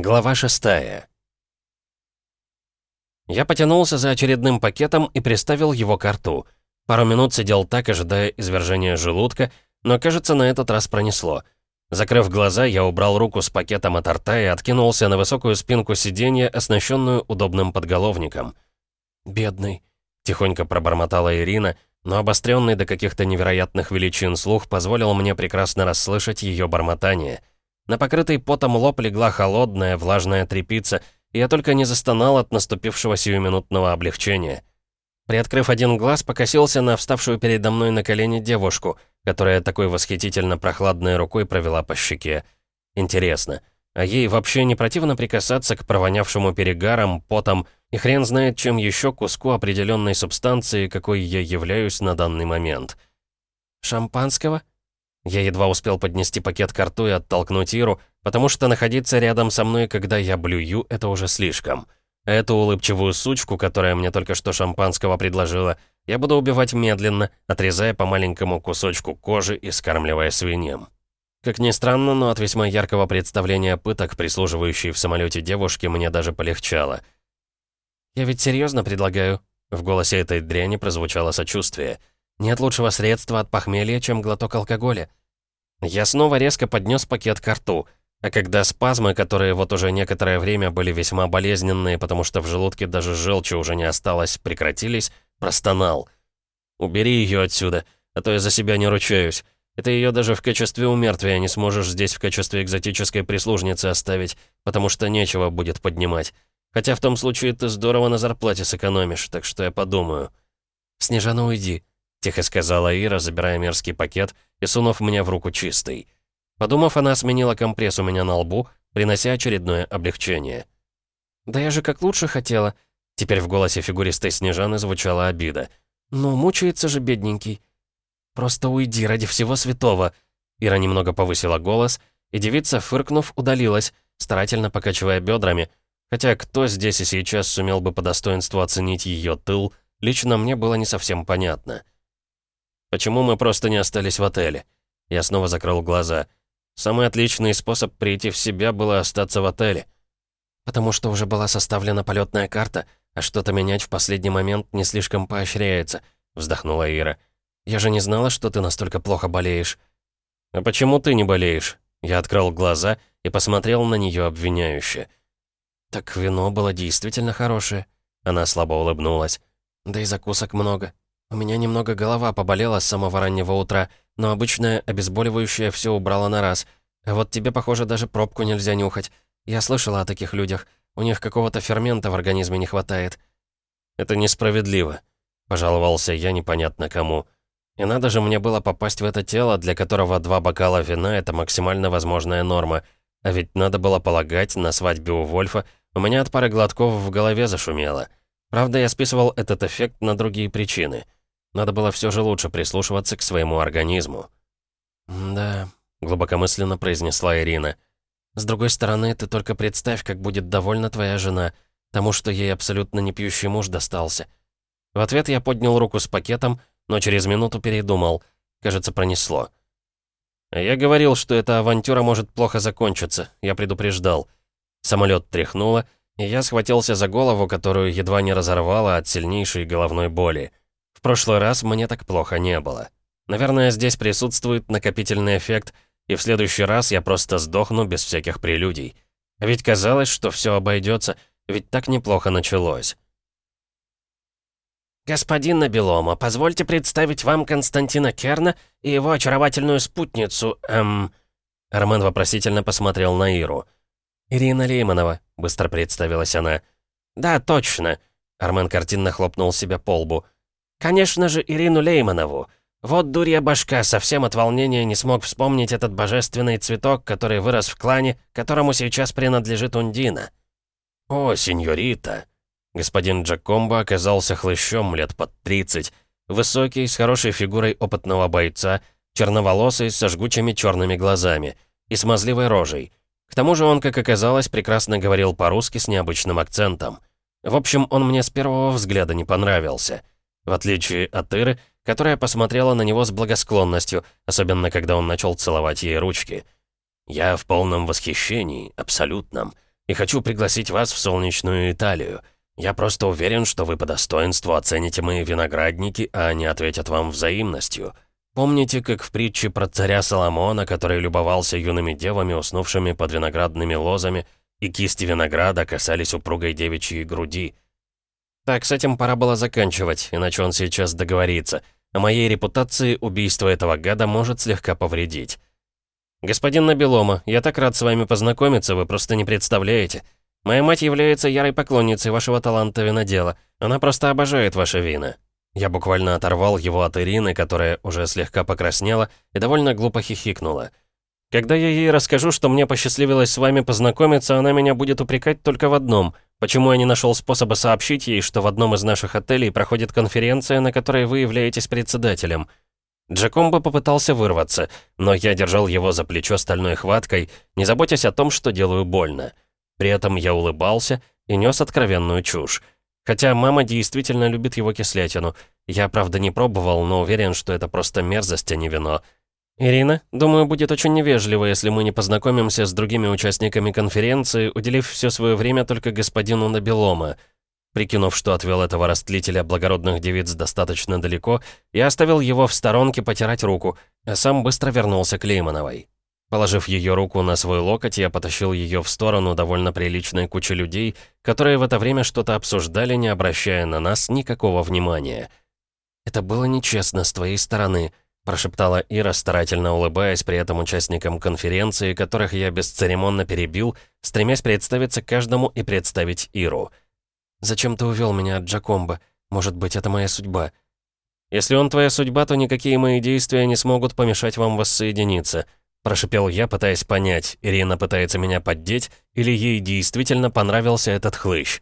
Глава шестая. Я потянулся за очередным пакетом и приставил его к рту. Пару минут сидел так, ожидая извержения желудка, но, кажется, на этот раз пронесло. Закрыв глаза, я убрал руку с пакетом от рта и откинулся на высокую спинку сиденья, оснащенную удобным подголовником. «Бедный», — тихонько пробормотала Ирина, но обостренный до каких-то невероятных величин слух позволил мне прекрасно расслышать ее бормотание — на покрытый потом лоб легла холодная, влажная трепица, и я только не застонал от наступившего сиюминутного облегчения. Приоткрыв один глаз, покосился на вставшую передо мной на колени девушку, которая такой восхитительно прохладной рукой провела по щеке. Интересно, а ей вообще не противно прикасаться к провонявшему перегаром, потом и хрен знает чем еще куску определенной субстанции, какой я являюсь на данный момент. «Шампанского?» Я едва успел поднести пакет к рту и оттолкнуть Иру, потому что находиться рядом со мной, когда я блюю, это уже слишком. Эту улыбчивую сучку, которая мне только что шампанского предложила, я буду убивать медленно, отрезая по маленькому кусочку кожи и скармливая свиньям. Как ни странно, но от весьма яркого представления пыток, прислуживающей в самолете девушки, мне даже полегчало. «Я ведь серьезно предлагаю?» В голосе этой дряни прозвучало сочувствие – нет лучшего средства от похмелья, чем глоток алкоголя. Я снова резко поднес пакет к рту, а когда спазмы, которые вот уже некоторое время были весьма болезненные, потому что в желудке даже желчи уже не осталось, прекратились, простонал. «Убери ее отсюда, а то я за себя не ручаюсь. Это ее даже в качестве умертвия не сможешь здесь в качестве экзотической прислужницы оставить, потому что нечего будет поднимать. Хотя в том случае ты здорово на зарплате сэкономишь, так что я подумаю». «Снежана, уйди», — тихо сказала Ира, забирая мерзкий пакет и сунув мне в руку чистый. Подумав, она сменила компресс у меня на лбу, принося очередное облегчение. «Да я же как лучше хотела». Теперь в голосе фигуристой Снежаны звучала обида. «Ну, мучается же бедненький». «Просто уйди ради всего святого». Ира немного повысила голос, и девица, фыркнув, удалилась, старательно покачивая бедрами. Хотя кто здесь и сейчас сумел бы по достоинству оценить ее тыл, лично мне было не совсем понятно. Почему мы просто не остались в отеле? Я снова закрыл глаза. Самый отличный способ прийти в себя было остаться в отеле. Потому что уже была составлена полетная карта, а что-то менять в последний момент не слишком поощряется, вздохнула Ира. Я же не знала, что ты настолько плохо болеешь. А почему ты не болеешь? Я открыл глаза и посмотрел на нее обвиняюще. Так вино было действительно хорошее. Она слабо улыбнулась. Да и закусок много. У меня немного голова поболела с самого раннего утра, но обычное обезболивающее все убрало на раз. А вот тебе, похоже, даже пробку нельзя нюхать. Я слышала о таких людях. У них какого-то фермента в организме не хватает. Это несправедливо, пожаловался я непонятно кому. И надо же мне было попасть в это тело, для которого два бокала вина — это максимально возможная норма. А ведь надо было полагать, на свадьбе у Вольфа у меня от пары глотков в голове зашумело. Правда, я списывал этот эффект на другие причины — надо было все же лучше прислушиваться к своему организму. «Да», — глубокомысленно произнесла Ирина. «С другой стороны, ты только представь, как будет довольна твоя жена, тому, что ей абсолютно не пьющий муж достался». В ответ я поднял руку с пакетом, но через минуту передумал. Кажется, пронесло. «Я говорил, что эта авантюра может плохо закончиться. Я предупреждал». Самолет тряхнуло, и я схватился за голову, которую едва не разорвало от сильнейшей головной боли. В прошлый раз мне так плохо не было. Наверное, здесь присутствует накопительный эффект, и в следующий раз я просто сдохну без всяких прелюдий. Ведь казалось, что все обойдется, ведь так неплохо началось. «Господин Набелома, позвольте представить вам Константина Керна и его очаровательную спутницу, эм...» Армен вопросительно посмотрел на Иру. «Ирина Лейманова», — быстро представилась она. «Да, точно», — Армен картинно хлопнул себя по лбу. Конечно же, Ирину Лейманову. Вот дурья башка совсем от волнения не смог вспомнить этот божественный цветок, который вырос в клане, которому сейчас принадлежит Ундина. «О, сеньорита!» Господин Джакомбо оказался хлыщом лет под 30, высокий, с хорошей фигурой опытного бойца, черноволосый, со жгучими черными глазами и смазливой рожей. К тому же он, как оказалось, прекрасно говорил по-русски с необычным акцентом. В общем, он мне с первого взгляда не понравился — в отличие от Иры, которая посмотрела на него с благосклонностью, особенно когда он начал целовать ей ручки. «Я в полном восхищении, абсолютном. и хочу пригласить вас в солнечную Италию. Я просто уверен, что вы по достоинству оцените мои виноградники, а они ответят вам взаимностью. Помните, как в притче про царя Соломона, который любовался юными девами, уснувшими под виноградными лозами, и кисти винограда касались упругой девичьей груди? Так, с этим пора было заканчивать, иначе он сейчас договорится. О моей репутации убийство этого гада может слегка повредить. «Господин Набелома, я так рад с вами познакомиться, вы просто не представляете. Моя мать является ярой поклонницей вашего таланта винодела. Она просто обожает ваши вина». Я буквально оторвал его от Ирины, которая уже слегка покраснела и довольно глупо хихикнула. «Когда я ей расскажу, что мне посчастливилось с вами познакомиться, она меня будет упрекать только в одном. Почему я не нашел способа сообщить ей, что в одном из наших отелей проходит конференция, на которой вы являетесь председателем?» Джакомбо попытался вырваться, но я держал его за плечо стальной хваткой, не заботясь о том, что делаю больно. При этом я улыбался и нес откровенную чушь. Хотя мама действительно любит его кислятину. Я, правда, не пробовал, но уверен, что это просто мерзость, а не вино. «Ирина, думаю, будет очень невежливо, если мы не познакомимся с другими участниками конференции, уделив все свое время только господину Набелома», Прикинув, что отвел этого растлителя благородных девиц достаточно далеко, я оставил его в сторонке потирать руку, а сам быстро вернулся к Леймановой. Положив ее руку на свой локоть, я потащил ее в сторону довольно приличной кучи людей, которые в это время что-то обсуждали, не обращая на нас никакого внимания. «Это было нечестно с твоей стороны», — прошептала Ира, старательно улыбаясь при этом участникам конференции, которых я бесцеремонно перебил, стремясь представиться каждому и представить Иру — Зачем ты увел меня от Джакомба? Может быть, это моя судьба?» «Если он твоя судьба, то никакие мои действия не смогут помешать вам воссоединиться», прошипел я, пытаясь понять, Ирина пытается меня поддеть, или ей действительно понравился этот хлыщ.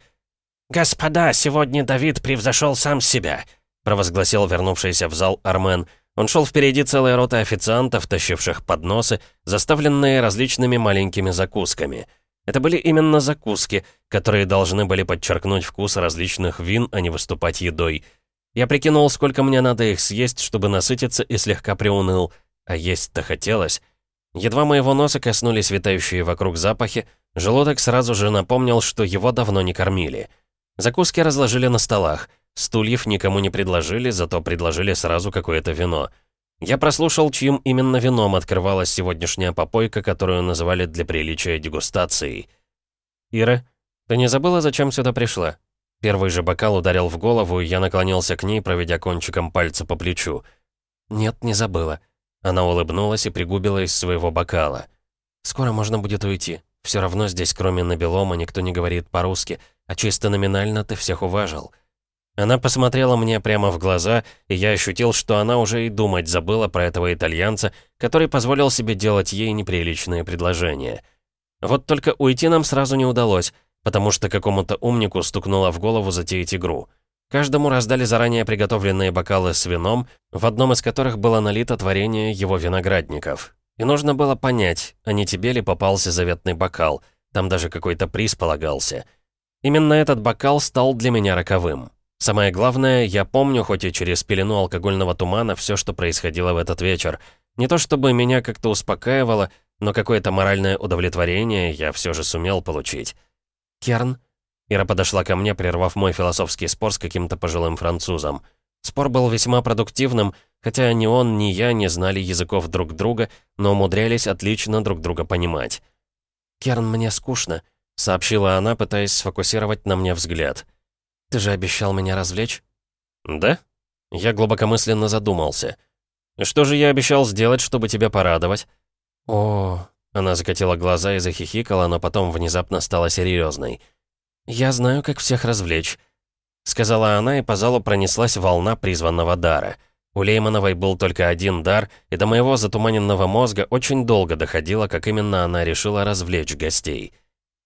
«Господа, сегодня Давид превзошел сам себя», провозгласил вернувшийся в зал Армен. Он шел впереди целой роты официантов, тащивших подносы, заставленные различными маленькими закусками. Это были именно закуски, которые должны были подчеркнуть вкус различных вин, а не выступать едой. Я прикинул, сколько мне надо их съесть, чтобы насытиться, и слегка приуныл. А есть-то хотелось. Едва моего носа коснулись витающие вокруг запахи, желудок сразу же напомнил, что его давно не кормили. Закуски разложили на столах. Стульев никому не предложили, зато предложили сразу какое-то вино — я прослушал, чьим именно вином открывалась сегодняшняя попойка, которую называли для приличия дегустацией. «Ира, ты не забыла, зачем сюда пришла?» Первый же бокал ударил в голову, и я наклонился к ней, проведя кончиком пальца по плечу. «Нет, не забыла». Она улыбнулась и пригубила из своего бокала. «Скоро можно будет уйти. Все равно здесь, кроме Набелома, никто не говорит по-русски, а чисто номинально ты всех уважил». Она посмотрела мне прямо в глаза, и я ощутил, что она уже и думать забыла про этого итальянца, который позволил себе делать ей неприличные предложения. Вот только уйти нам сразу не удалось, потому что какому-то умнику стукнуло в голову затеять игру. Каждому раздали заранее приготовленные бокалы с вином, в одном из которых было налито творение его виноградников. И нужно было понять, а не тебе ли попался заветный бокал, там даже какой-то приз полагался. Именно этот бокал стал для меня роковым. Самое главное, я помню, хоть и через пелену алкогольного тумана, все, что происходило в этот вечер. Не то чтобы меня как-то успокаивало, но какое-то моральное удовлетворение я все же сумел получить. «Керн?» Ира подошла ко мне, прервав мой философский спор с каким-то пожилым французом. Спор был весьма продуктивным, хотя ни он, ни я не знали языков друг друга, но умудрялись отлично друг друга понимать. «Керн, мне скучно», — сообщила она, пытаясь сфокусировать на мне взгляд. «Ты же обещал меня развлечь?» «Да?» Я глубокомысленно задумался. «Что же я обещал сделать, чтобы тебя порадовать?» «О...» Она закатила глаза и захихикала, но потом внезапно стала серьезной. «Я знаю, как всех развлечь», — сказала она, и по залу пронеслась волна призванного дара. У Леймановой был только один дар, и до моего затуманенного мозга очень долго доходило, как именно она решила развлечь гостей.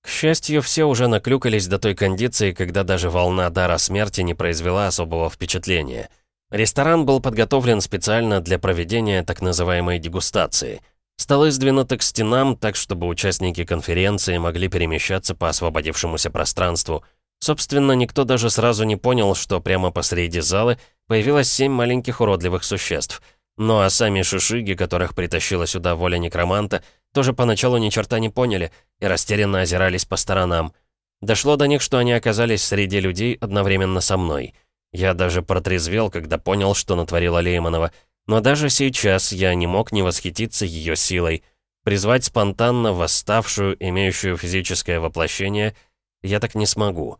К счастью, все уже наклюкались до той кондиции, когда даже волна дара смерти не произвела особого впечатления. Ресторан был подготовлен специально для проведения так называемой дегустации. Столы сдвинуты к стенам, так чтобы участники конференции могли перемещаться по освободившемуся пространству. Собственно, никто даже сразу не понял, что прямо посреди залы появилось семь маленьких уродливых существ. Ну а сами шишиги, которых притащила сюда воля некроманта, тоже поначалу ни черта не поняли и растерянно озирались по сторонам. Дошло до них, что они оказались среди людей одновременно со мной. Я даже протрезвел, когда понял, что натворила Лейманова. Но даже сейчас я не мог не восхититься ее силой. Призвать спонтанно восставшую, имеющую физическое воплощение, я так не смогу.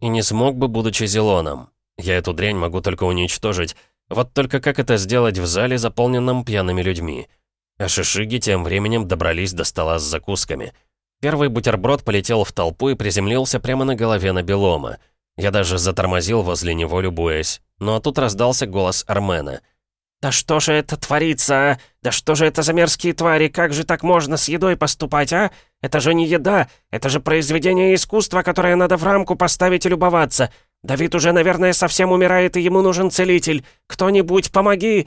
И не смог бы, будучи Зелоном. Я эту дрянь могу только уничтожить. Вот только как это сделать в зале, заполненном пьяными людьми? А шишиги тем временем добрались до стола с закусками. Первый бутерброд полетел в толпу и приземлился прямо на голове на Белома. Я даже затормозил возле него, любуясь. Но тут раздался голос Армена. «Да что же это творится, а? Да что же это за мерзкие твари? Как же так можно с едой поступать, а? Это же не еда, это же произведение искусства, которое надо в рамку поставить и любоваться. Давид уже, наверное, совсем умирает, и ему нужен целитель. Кто-нибудь, помоги!»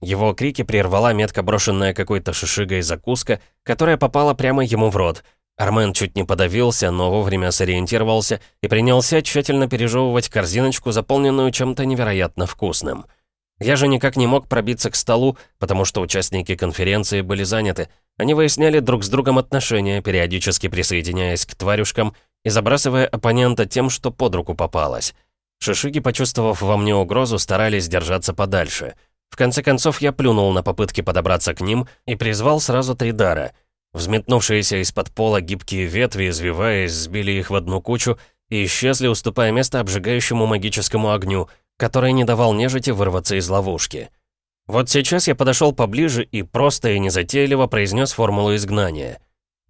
Его крики прервала метко брошенная какой-то шишигой закуска, которая попала прямо ему в рот. Армен чуть не подавился, но вовремя сориентировался и принялся тщательно пережевывать корзиночку, заполненную чем-то невероятно вкусным. Я же никак не мог пробиться к столу, потому что участники конференции были заняты. Они выясняли друг с другом отношения, периодически присоединяясь к тварюшкам и забрасывая оппонента тем, что под руку попалось. Шишиги, почувствовав во мне угрозу, старались держаться подальше. В конце концов, я плюнул на попытки подобраться к ним и призвал сразу три дара. Взметнувшиеся из-под пола гибкие ветви, извиваясь, сбили их в одну кучу и исчезли, уступая место обжигающему магическому огню, который не давал нежити вырваться из ловушки. Вот сейчас я подошел поближе и просто и незатейливо произнес формулу изгнания.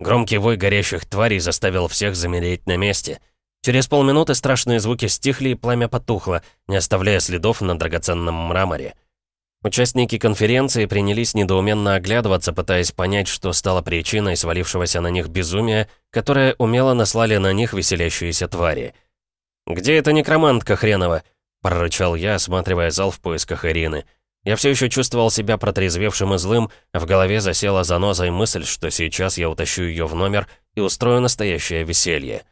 Громкий вой горящих тварей заставил всех замереть на месте. Через полминуты страшные звуки стихли и пламя потухло, не оставляя следов на драгоценном мраморе. Участники конференции принялись недоуменно оглядываться, пытаясь понять, что стало причиной свалившегося на них безумия, которое умело наслали на них веселящиеся твари. «Где эта некромантка хренова?» — прорычал я, осматривая зал в поисках Ирины. Я все еще чувствовал себя протрезвевшим и злым, а в голове засела занозой мысль, что сейчас я утащу ее в номер и устрою настоящее веселье.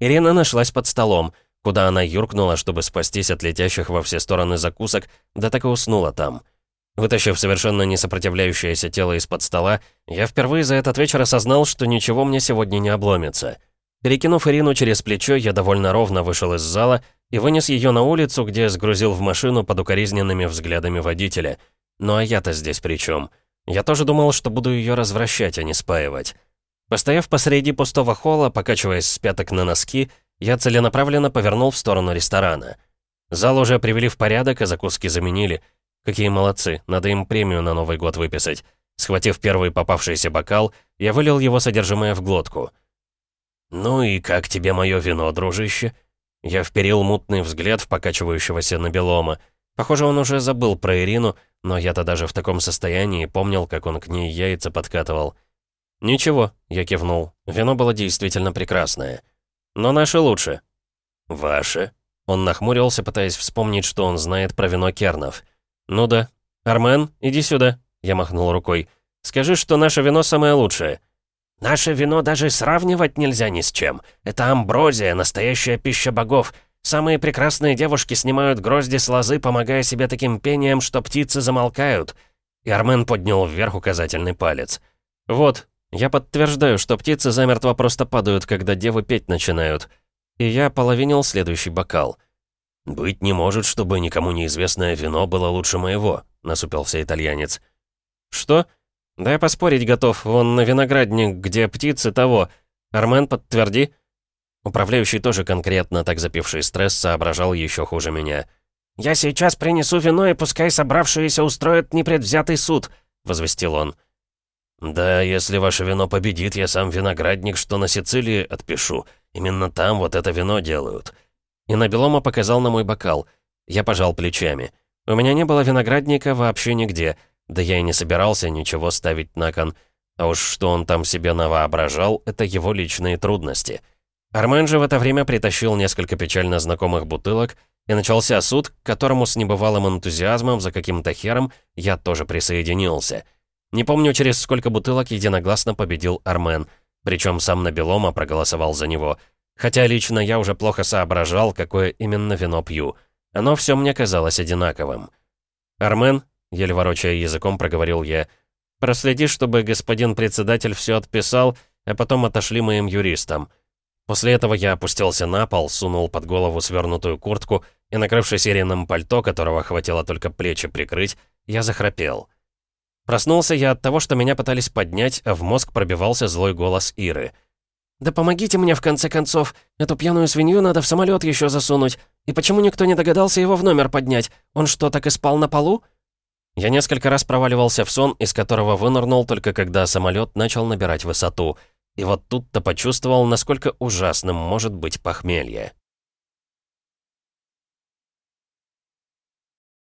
Ирина нашлась под столом, куда она юркнула, чтобы спастись от летящих во все стороны закусок, да так и уснула там. Вытащив совершенно не сопротивляющееся тело из-под стола, я впервые за этот вечер осознал, что ничего мне сегодня не обломится. Перекинув Ирину через плечо, я довольно ровно вышел из зала и вынес ее на улицу, где сгрузил в машину под укоризненными взглядами водителя. Ну а я-то здесь при чем? Я тоже думал, что буду ее развращать, а не спаивать. Постояв посреди пустого холла, покачиваясь с пяток на носки, я целенаправленно повернул в сторону ресторана. Зал уже привели в порядок, а закуски заменили. Какие молодцы, надо им премию на Новый год выписать. Схватив первый попавшийся бокал, я вылил его содержимое в глотку. «Ну и как тебе мое вино, дружище?» Я вперил мутный взгляд в покачивающегося Набелома. Похоже, он уже забыл про Ирину, но я-то даже в таком состоянии помнил, как он к ней яйца подкатывал. «Ничего», — я кивнул. Вино было действительно прекрасное. «Но наше лучше». «Ваше?» Он нахмурился, пытаясь вспомнить, что он знает про вино Кернов. «Ну да. Армен, иди сюда», — я махнул рукой. «Скажи, что наше вино самое лучшее». «Наше вино даже сравнивать нельзя ни с чем. Это амброзия, настоящая пища богов. Самые прекрасные девушки снимают грозди с лозы, помогая себе таким пением, что птицы замолкают». И Армен поднял вверх указательный палец. «Вот, я подтверждаю, что птицы замертво просто падают, когда девы петь начинают». И я половинил следующий бокал. «Быть не может, чтобы никому неизвестное вино было лучше моего», — насупился итальянец. «Что?» «Да я поспорить готов, вон на виноградник, где птицы того. Армен, подтверди». Управляющий тоже конкретно, так запивший стресс, соображал еще хуже меня. «Я сейчас принесу вино, и пускай собравшиеся устроят непредвзятый суд», — возвестил он. «Да, если ваше вино победит, я сам виноградник, что на Сицилии, отпишу. Именно там вот это вино делают». И Набелома показал на мой бокал. Я пожал плечами. У меня не было виноградника вообще нигде — да я и не собирался ничего ставить на кон. А уж что он там себе навоображал, это его личные трудности. Армен же в это время притащил несколько печально знакомых бутылок, и начался суд, к которому с небывалым энтузиазмом за каким-то хером я тоже присоединился. Не помню, через сколько бутылок единогласно победил Армен, причем сам Набелома проголосовал за него. Хотя лично я уже плохо соображал, какое именно вино пью. Оно все мне казалось одинаковым. Армен, еле ворочая языком, проговорил я. Проследи, чтобы господин председатель все отписал, а потом отошли моим юристам». После этого я опустился на пол, сунул под голову свернутую куртку и, накрывшись Ирином пальто, которого хватило только плечи прикрыть, я захрапел. Проснулся я от того, что меня пытались поднять, а в мозг пробивался злой голос Иры. «Да помогите мне, в конце концов! Эту пьяную свинью надо в самолет еще засунуть! И почему никто не догадался его в номер поднять? Он что, так и спал на полу?» Я несколько раз проваливался в сон, из которого вынырнул только когда самолет начал набирать высоту — и вот тут-то почувствовал, насколько ужасным может быть похмелье.